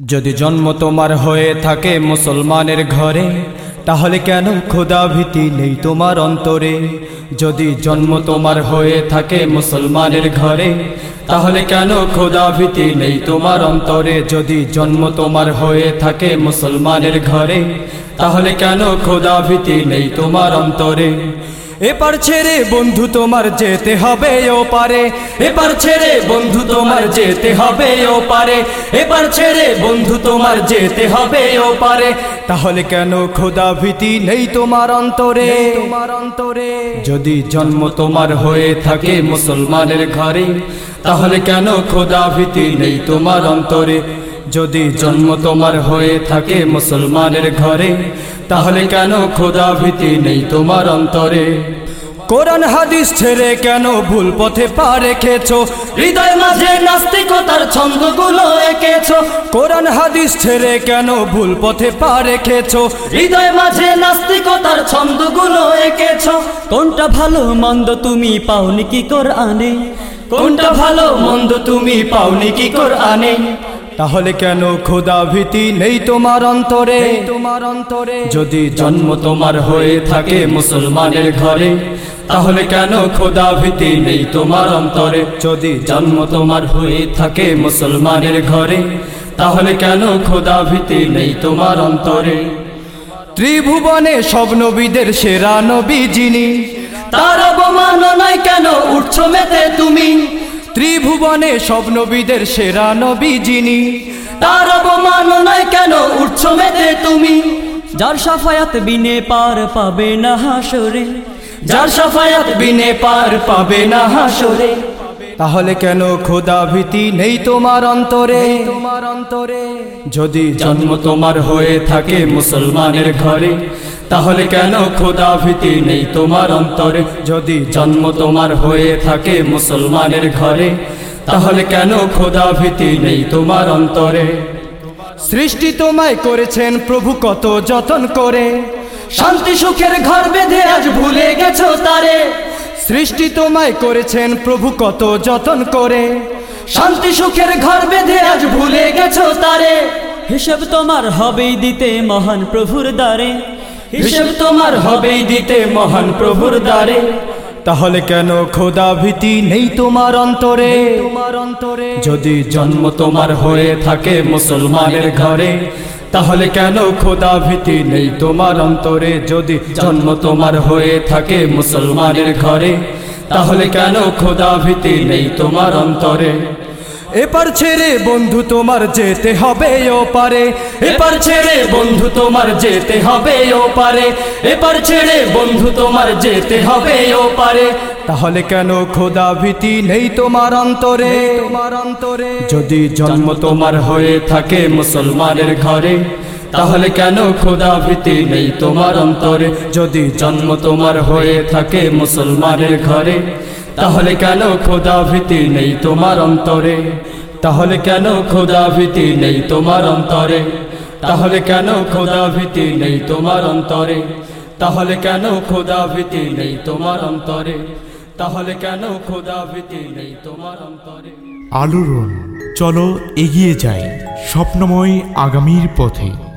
যদি জন্ম তোমার হয়ে থাকে মুসলমানের ঘরে, তাহলে কেন খোদা ভীতি নেই তোমার অন্তরে? যদি জন্ম তোমার হয়ে থাকে মুসলমানের ঘরে, তাহলে কেন খোদা ভীতি নেই তোমার অন্তরে? যদি জন্ম তোমার হয়ে থাকে মুসলমানের ঘরে, তাহলে কেন খোদা ভীতি নেই তোমার অন্তরে? এপার ছেড়ে বন্ধু তোমার যেতে হবে ও পারে। এপার ছেড়ে বন্ধু তোমার যেতে হবে ও পারে। এপার ছেড়ে বন্ধু তোমার যেতে হবে ও পারে। তাহলে কেন খোদা ভীতি নেই তোমার অন্তরে? তোমার অন্তরে। যদি জন্ম তোমার হয়ে থাকে মুসলমানের ঘরে তাহলে কেন খোদা ভীতি নেই তোমার অন্তরে? যদি জন্ম তোমার হয়ে থাকে মুসলমানের ঘরে, তাহলে কেন খোদা ভীতি নেই তোমার অন্তরে? কোরআন হাদিস ছেড়ে কেন ভুল পথে পা রেখেছো? হৃদয় মাঝে নাস্তিকতার ছন্দগুলো এঁকেছো। কোরআন হাদিস ছেড়ে কেন ভুল পথে পা রেখেছো? হৃদয় মাঝে নাস্তিকতার ছন্দগুলো এঁকেছো। কোনটা ভালো মন্দ তুমি পাওনি কি কর আনে কোনটা ভালো মন্দ তুমি পাওনি কি কর আনে তাহলে কেন খোদা ভীতি নেই তোমার অন্তরে? তোমার অন্তরে। যদি জন্ম তোমার হয়ে থাকে মুসলমানের ঘরে তাহলে কেন খোদা ভীতি নেই তোমার অন্তরে? যদি জন্ম তোমার হয়ে থাকে মুসলমানের ঘরে তাহলে কেন খোদা ভীতি নেই তোমার অন্তরে? ত্রিভুবনে সব নবীদের সেরা নবী যিনি তার অবমাননায় কেন উঠছো মেতে তুমি? ত্রিভুবনে সব নবীদের সেরা নবী যিনি। তার অবমাননায় কেন উঠছ মেতে তুমি? যার সাফায়াত বিনে পার পাবে না হাসরে, যার সাফায়াত বিনে পার পাবে না হাসরে। তাহলে কেন খোদা ভীতি নেই তোমার অন্তরে? তোমার অন্তরে যদি জন্ম তোমার হয়ে থাকে মুসলমানের ঘরে, তাহলে কেন খোদা ভীতি নেই তোমার অন্তরে? যদি জন্ম তোমার হয়ে থাকে মুসলমানের ঘরে, তাহলে কেন খোদা ভীতি নেই তোমার অন্তরে? সৃষ্টি তোমায় করেছেন প্রভু কত যতন করে। শান্তি সুখের ঘর বেঁধে আজ ভুলে গেছো তারে। সৃষ্টি তোমায় করেছেন প্রভু কত যতন করে। শান্তি সুখের ঘর বেঁধে আজ ভুলে গেছো তারে। হিসেব তোমার হবেই দিতে মহান প্রভুর দ্বারে। হিসেব তোমার হবেই দিতে মহান প্রভুর দ্বারে। তাহলে কেন খোদা ভীতি নেই তোমার অন্তরে তোমার অন্তরে? যদি জন্ম তোমার হয়ে থাকে মুসলমানের ঘরে তাহলে কেন খোদা ভীতি নেই তোমার অন্তরে? যদি জন্ম তোমার হয়ে থাকে মুসলমানের ঘরে, তাহলে কেন খোদা ভীতি নেই তোমার অন্তরে? এপার ছেড়ে বন্ধু তোমার যেতে হবে ও পারে। এপার ছেড়ে বন্ধু তোমার যেতে হবে ও পারে। এপার ছেড়ে বন্ধু তোমার যেতে হবে ও পারে। তাহলে কেন খোদা ভীতি নেই তোমার অন্তরে? তোমার অন্তরে যদি জন্ম তোমার হয়ে থাকে মুসলমানের ঘরে, তাহলে কেন খোদা ভীতি নেই তোমার অন্তরে? যদি জন্ম তোমার হয়ে থাকে মুসলমানের ঘরে তাহলে কেন খোদা ভীতি নেই তোমার অন্তরে? তাহলে কেন খোদা ভীতি নেই তোমার অন্তরে? তাহলে কেন খোদা ভীতি নেই তোমার অন্তরে? তাহলে কেন খোদা ভীতি নেই তোমার অন্তরে? তাহলে কেন খোদা ভীতি নেই তোমার অন্তরে? আলোড়ন, চলো এগিয়ে যাই স্বপ্নময় আগামীর পথে।